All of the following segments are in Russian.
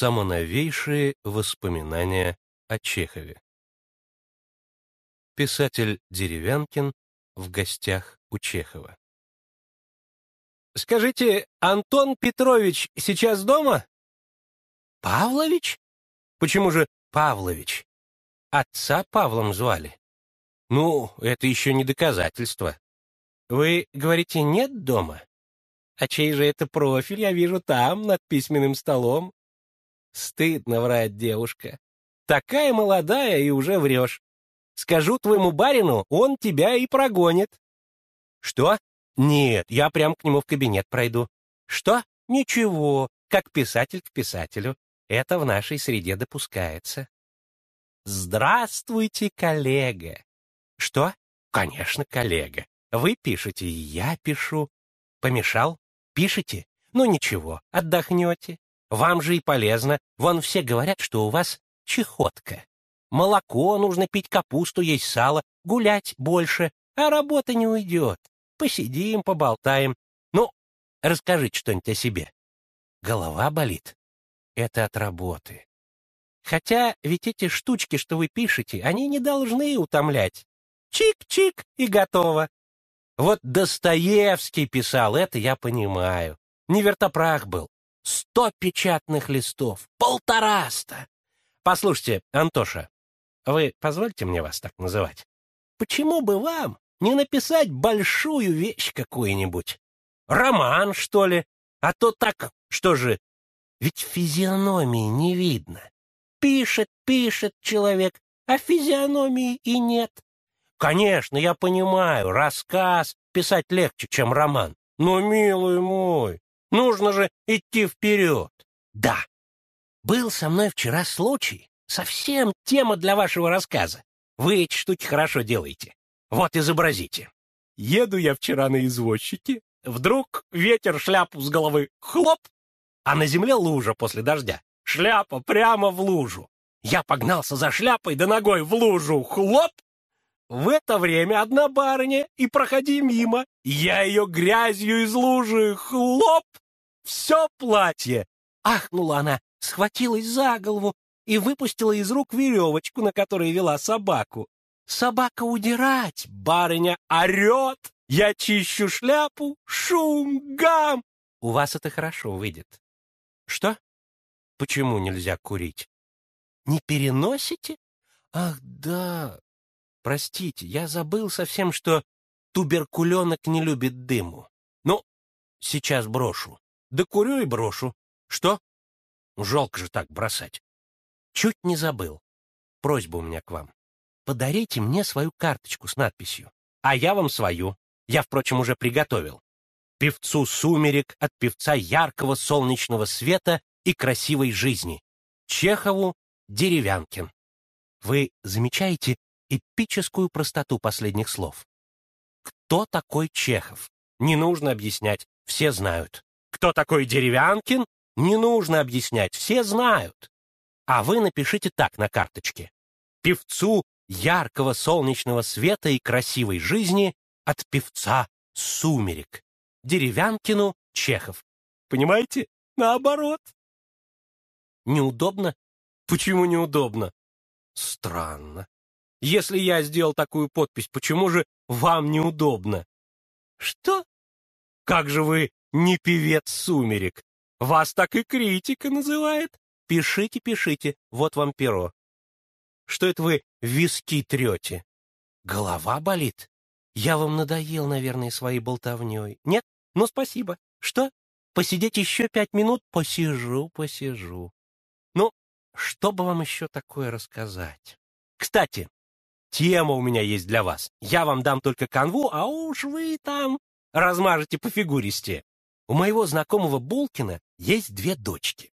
Самоновейшие воспоминания о Чехове. Писатель Деревянкин в гостях у Чехова. «Скажите, Антон Петрович сейчас дома?» «Павлович? Почему же Павлович? Отца Павлом звали. Ну, это еще не доказательство. Вы говорите, нет дома? А чей же это профиль я вижу там, над письменным столом? Стыдно врать, девушка. Такая молодая и уже врешь. Скажу твоему барину, он тебя и прогонит. Что? Нет, я прям к нему в кабинет пройду. Что? Ничего, как писатель к писателю. Это в нашей среде допускается. Здравствуйте, коллега. Что? Конечно, коллега. Вы пишете, я пишу. Помешал? Пишете? Ну ничего, отдохнете. Вам же и полезно. Вон все говорят, что у вас чехотка. Молоко нужно пить, капусту есть сало, гулять больше, а работа не уйдет. Посидим, поболтаем. Ну, расскажите что-нибудь о себе. Голова болит. Это от работы. Хотя ведь эти штучки, что вы пишете, они не должны утомлять. Чик-чик и готово. Вот Достоевский писал, это я понимаю. Не вертопрах был. Сто печатных листов, полтораста. Послушайте, Антоша, вы позвольте мне вас так называть? Почему бы вам не написать большую вещь какую-нибудь? Роман, что ли? А то так, что же, ведь физиономии не видно. Пишет, пишет человек, а физиономии и нет. Конечно, я понимаю, рассказ писать легче, чем роман. Но, милый мой, Нужно же идти вперед. Да. Был со мной вчера случай. Совсем тема для вашего рассказа. Вы эти штуки хорошо делаете. Вот изобразите. Еду я вчера на извозчике. Вдруг ветер шляпу с головы хлоп, а на земле лужа после дождя. Шляпа прямо в лужу. Я погнался за шляпой, да ногой в лужу хлоп. В это время одна барыня и проходи мимо. Я ее грязью из лужи хлоп все платье!» Ахнула она, схватилась за голову и выпустила из рук веревочку, на которой вела собаку. Собака удирать, барыня орет, я чищу шляпу, шум, гам. У вас это хорошо выйдет. Что? Почему нельзя курить? Не переносите? Ах, да. Простите, я забыл совсем, что туберкуленок не любит дыму. Ну, сейчас брошу. Да курю и брошу. Что? Жалко же так бросать. Чуть не забыл. Просьба у меня к вам. Подарите мне свою карточку с надписью, а я вам свою. Я, впрочем, уже приготовил. Певцу сумерек от певца яркого солнечного света и красивой жизни. Чехову Деревянкин. Вы замечаете эпическую простоту последних слов? Кто такой Чехов? Не нужно объяснять, все знают. Кто такой Деревянкин, не нужно объяснять, все знают. А вы напишите так на карточке. Певцу яркого солнечного света и красивой жизни от певца «Сумерек». Деревянкину Чехов. Понимаете? Наоборот. Неудобно? Почему неудобно? Странно. Если я сделал такую подпись, почему же вам неудобно? Что? Как же вы не певец сумерек. Вас так и критика называет. Пишите, пишите, вот вам перо. Что это вы виски трете? Голова болит? Я вам надоел, наверное, своей болтовней. Нет? Ну, спасибо. Что? Посидеть еще пять минут? Посижу, посижу. Ну, что бы вам еще такое рассказать? Кстати, тема у меня есть для вас. Я вам дам только канву, а уж вы там размажете по фигуристе. У моего знакомого Булкина есть две дочки.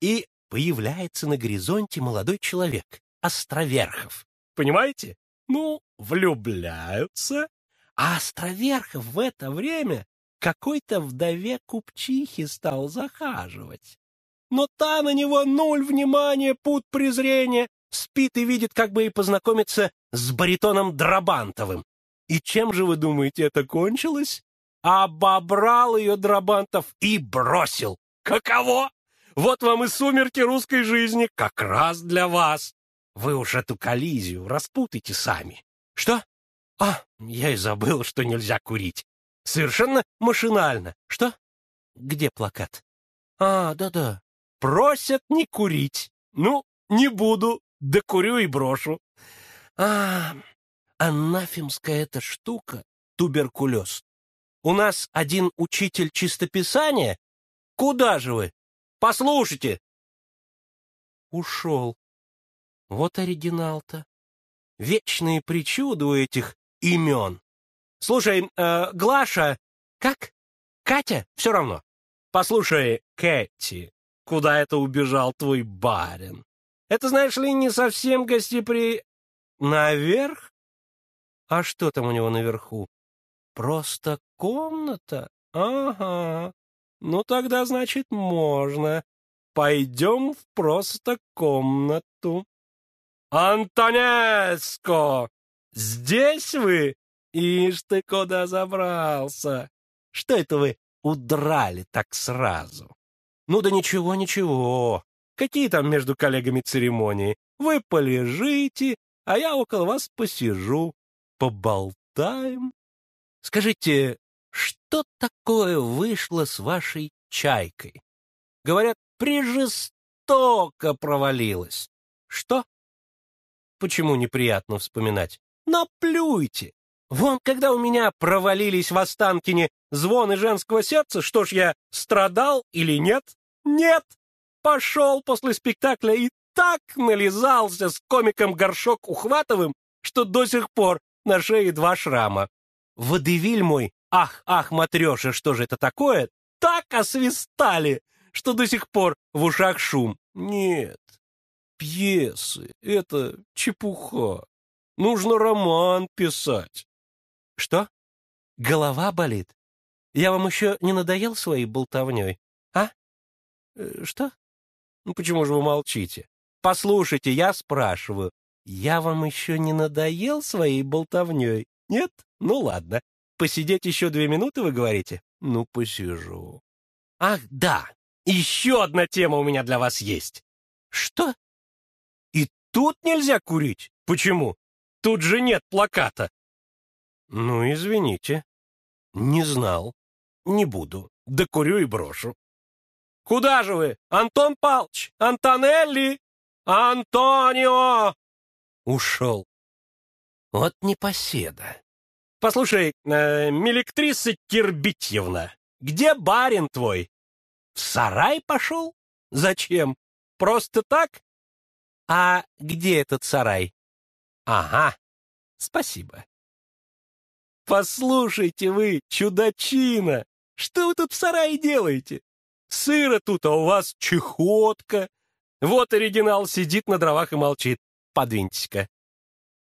И появляется на горизонте молодой человек, Островерхов. Понимаете? Ну, влюбляются. А Островерхов в это время какой-то вдове купчихи стал захаживать. Но та на него нуль внимания, пут презрения, спит и видит, как бы и познакомиться с баритоном Драбантовым. И чем же, вы думаете, это кончилось? обобрал ее Драбантов и бросил. Каково? Вот вам и сумерки русской жизни, как раз для вас. Вы уж эту коллизию распутайте сами. Что? А, я и забыл, что нельзя курить. Совершенно машинально. Что? Где плакат? А, да-да. Просят не курить. Ну, не буду. Да курю и брошу. А, анафемская эта штука — туберкулез. У нас один учитель чистописания. Куда же вы? Послушайте. Ушел. Вот оригинал-то. Вечные причуды у этих имен. Слушай, э, Глаша, как? Катя? Все равно. Послушай, Кэти, куда это убежал твой барин? Это, знаешь ли, не совсем гостепри... Наверх? А что там у него наверху? Просто комната? Ага. Ну, тогда, значит, можно. Пойдем в просто комнату. Антонеско! Здесь вы? Ишь ты куда забрался? Что это вы удрали так сразу? Ну да ничего, ничего. Какие там между коллегами церемонии? Вы полежите, а я около вас посижу. Поболтаем. Скажите, что такое вышло с вашей чайкой? Говорят, прижестоко провалилась. Что? Почему неприятно вспоминать? Наплюйте! Вон, когда у меня провалились в Останкине звоны женского сердца, что ж я страдал или нет? Нет! Пошел после спектакля и так нализался с комиком Горшок Ухватовым, что до сих пор на шее два шрама. Водевиль мой, ах, ах, матреша, что же это такое, так освистали, что до сих пор в ушах шум. Нет, пьесы — это чепуха. Нужно роман писать. Что? Голова болит? Я вам еще не надоел своей болтовней? А? Э, что? Ну почему же вы молчите? Послушайте, я спрашиваю. Я вам еще не надоел своей болтовней? Нет? Ну ладно. Посидеть еще две минуты, вы говорите? Ну, посижу. Ах, да, еще одна тема у меня для вас есть. Что? И тут нельзя курить? Почему? Тут же нет плаката. Ну, извините. Не знал. Не буду. Докурю и брошу. Куда же вы? Антон Палч! Антонелли! Антонио! Ушел. Вот непоседа. Послушай, э, милектриса Кирбитьевна, где барин твой? В сарай пошел? Зачем? Просто так? А где этот сарай? Ага, спасибо. Послушайте вы, чудачина, что вы тут в сарае делаете? Сыро тут, а у вас чехотка. Вот оригинал сидит на дровах и молчит. Подвиньтесь-ка.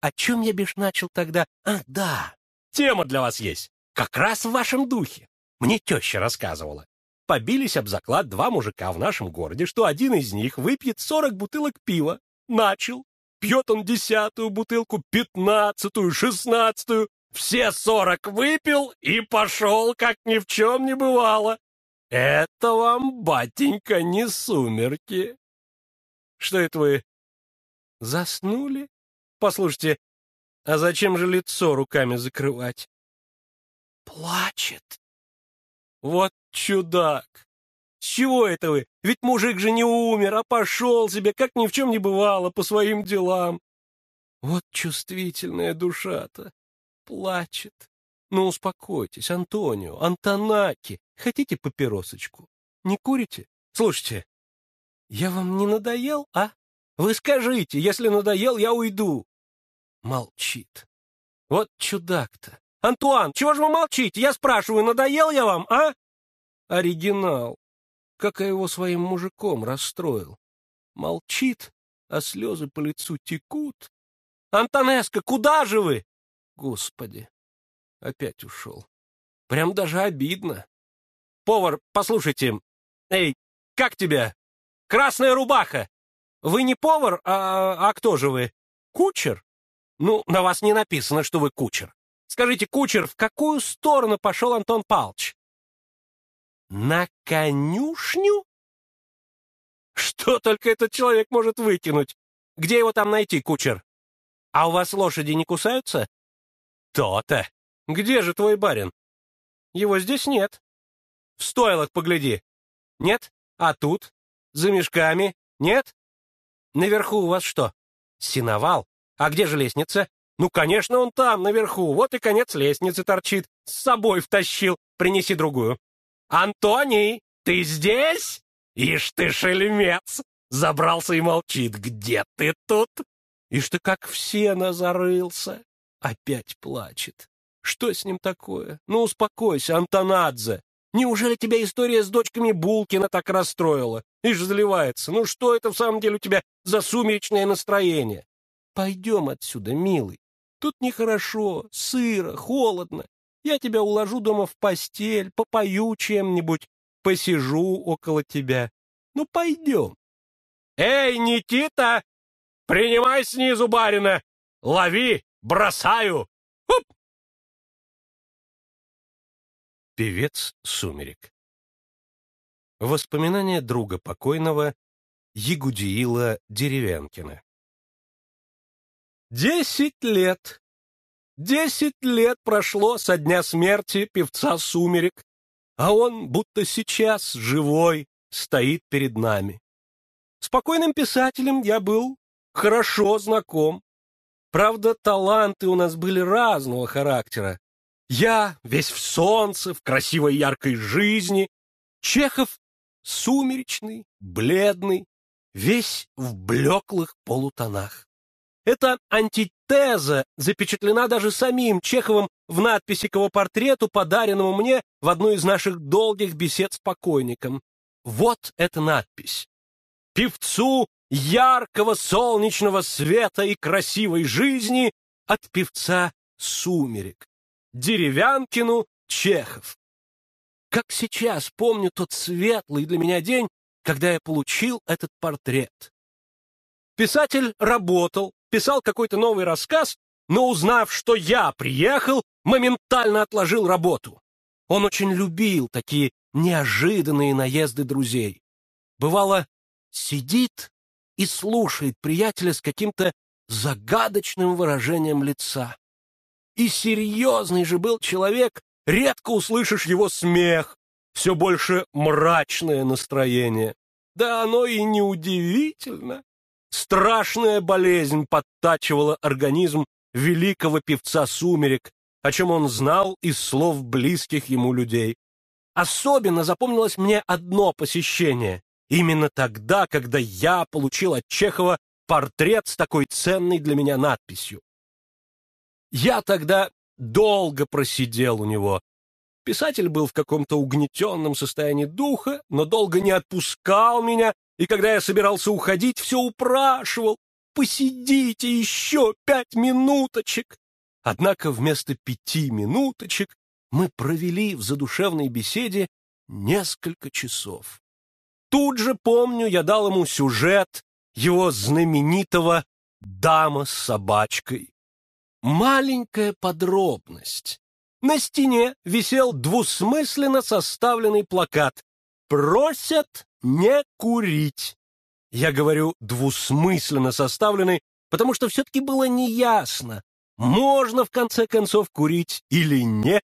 О чем я бишь начал тогда? Ах, да, Тема для вас есть. Как раз в вашем духе. Мне теща рассказывала. Побились об заклад два мужика в нашем городе, что один из них выпьет сорок бутылок пива. Начал. Пьет он десятую бутылку, пятнадцатую, шестнадцатую. Все сорок выпил и пошел, как ни в чем не бывало. Это вам, батенька, не сумерки. Что это вы? Заснули? Послушайте, а зачем же лицо руками закрывать? Плачет. Вот чудак. С чего это вы? Ведь мужик же не умер, а пошел себе, как ни в чем не бывало, по своим делам. Вот чувствительная душа-то. Плачет. Ну, успокойтесь, Антонио, Антонаки. Хотите папиросочку? Не курите? Слушайте, я вам не надоел, а? Вы скажите, если надоел, я уйду. Молчит. Вот чудак-то. Антуан, чего же вы молчите? Я спрашиваю, надоел я вам, а? Оригинал. Как я его своим мужиком расстроил. Молчит, а слезы по лицу текут. Антонеско, куда же вы? Господи, опять ушел. Прям даже обидно. Повар, послушайте. Эй, как тебя? Красная рубаха. Вы не повар, а, а кто же вы? Кучер? Ну, на вас не написано, что вы кучер. Скажите, кучер, в какую сторону пошел Антон Палч? На конюшню? Что только этот человек может выкинуть? Где его там найти, кучер? А у вас лошади не кусаются? То-то. Где же твой барин? Его здесь нет. В стойлах погляди. Нет? А тут? За мешками? Нет? Наверху у вас что? Синовал? А где же лестница? Ну, конечно, он там, наверху. Вот и конец лестницы торчит. С собой втащил. Принеси другую. Антоний, ты здесь? Ишь ты, шельмец! Забрался и молчит. Где ты тут? Ишь ты, как все зарылся. Опять плачет. Что с ним такое? Ну, успокойся, Антонадзе. Неужели тебя история с дочками Булкина так расстроила? Ишь заливается. Ну что это в самом деле у тебя за сумеречное настроение? Пойдем отсюда, милый. Тут нехорошо, сыро, холодно. Я тебя уложу дома в постель, попою чем-нибудь, посижу около тебя. Ну, пойдем. Эй, Никита! Принимай снизу барина! Лови! Бросаю! Оп! Певец «Сумерек». Воспоминания друга покойного Ягудиила Деревянкина. Десять лет! Десять лет прошло со дня смерти певца «Сумерек», а он, будто сейчас, живой, стоит перед нами. С покойным писателем я был хорошо знаком. Правда, таланты у нас были разного характера. Я весь в солнце, в красивой яркой жизни. Чехов сумеречный, бледный, весь в блеклых полутонах. Эта антитеза запечатлена даже самим Чеховым в надписи к его портрету, подаренному мне в одну из наших долгих бесед с покойником. Вот эта надпись. «Певцу яркого солнечного света и красивой жизни от певца «Сумерек». Деревянкину Чехов. Как сейчас помню тот светлый для меня день, когда я получил этот портрет. Писатель работал, писал какой-то новый рассказ, но, узнав, что я приехал, моментально отложил работу. Он очень любил такие неожиданные наезды друзей. Бывало, сидит и слушает приятеля с каким-то загадочным выражением лица. И серьезный же был человек, редко услышишь его смех, все больше мрачное настроение. Да оно и неудивительно. Страшная болезнь подтачивала организм великого певца «Сумерек», о чем он знал из слов близких ему людей. Особенно запомнилось мне одно посещение. Именно тогда, когда я получил от Чехова портрет с такой ценной для меня надписью. Я тогда долго просидел у него. Писатель был в каком-то угнетенном состоянии духа, но долго не отпускал меня, и когда я собирался уходить, все упрашивал. «Посидите еще пять минуточек!» Однако вместо пяти минуточек мы провели в задушевной беседе несколько часов. Тут же, помню, я дал ему сюжет его знаменитого «Дама с собачкой». Маленькая подробность. На стене висел двусмысленно составленный плакат «Просят не курить». Я говорю «двусмысленно составленный», потому что все-таки было неясно, можно в конце концов курить или нет.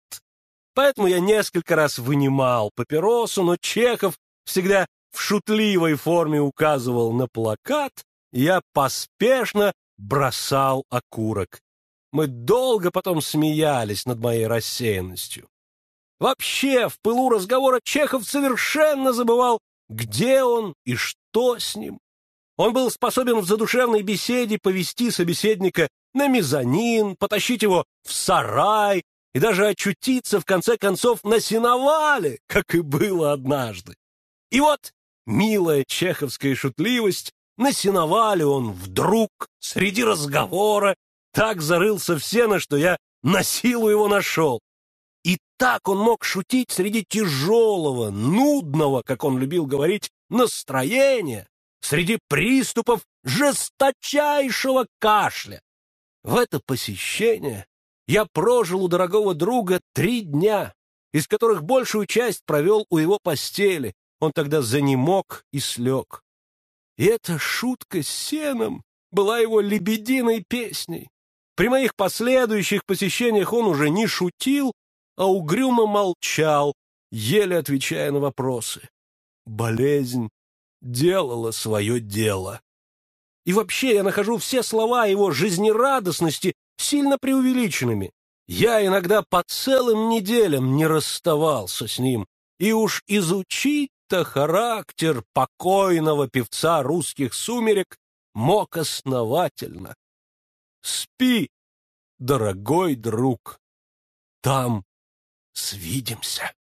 Поэтому я несколько раз вынимал папиросу, но Чехов всегда в шутливой форме указывал на плакат, и я поспешно бросал окурок. Мы долго потом смеялись над моей рассеянностью. Вообще, в пылу разговора Чехов совершенно забывал, где он и что с ним. Он был способен в задушевной беседе повести собеседника на мезонин, потащить его в сарай и даже очутиться, в конце концов, на сеновале, как и было однажды. И вот милая чеховская шутливость, на сеновале он вдруг, среди разговора, так зарылся в сено, что я на силу его нашел. И так он мог шутить среди тяжелого, нудного, как он любил говорить, настроения, среди приступов жесточайшего кашля. В это посещение я прожил у дорогого друга три дня, из которых большую часть провел у его постели. Он тогда занемог и слег. И эта шутка с сеном была его лебединой песней. При моих последующих посещениях он уже не шутил, а угрюмо молчал, еле отвечая на вопросы. Болезнь делала свое дело. И вообще я нахожу все слова его жизнерадостности сильно преувеличенными. Я иногда по целым неделям не расставался с ним, и уж изучить-то характер покойного певца русских сумерек мог основательно. Спи, дорогой друг, там свидимся.